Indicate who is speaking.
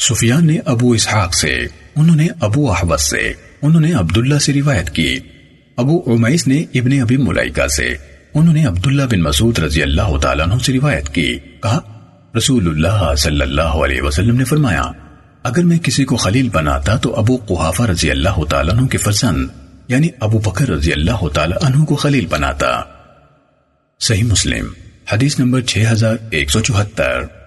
Speaker 1: سفیان نے ابو اسحاق سے، انہوں نے ابو احوث سے، انہوں نے عبداللہ سے روایت کی۔ ابو عمیس نے ابن ابی ملائکہ سے، انہوں نے عبداللہ بن مسعود رضی اللہ تعالیٰ عنہ سے روایت کی۔ کہا رسول اللہ صلی اللہ علیہ وسلم نے فرمایا، اگر میں کسی کو خلیل بناتا تو ابو قحافہ رضی اللہ تعالیٰ عنہ کے فرزند یعنی ابو بکر رضی اللہ تعالیٰ عنہ کو خلیل بناتا۔ صحیح مسلم، حدیث نمبر 6174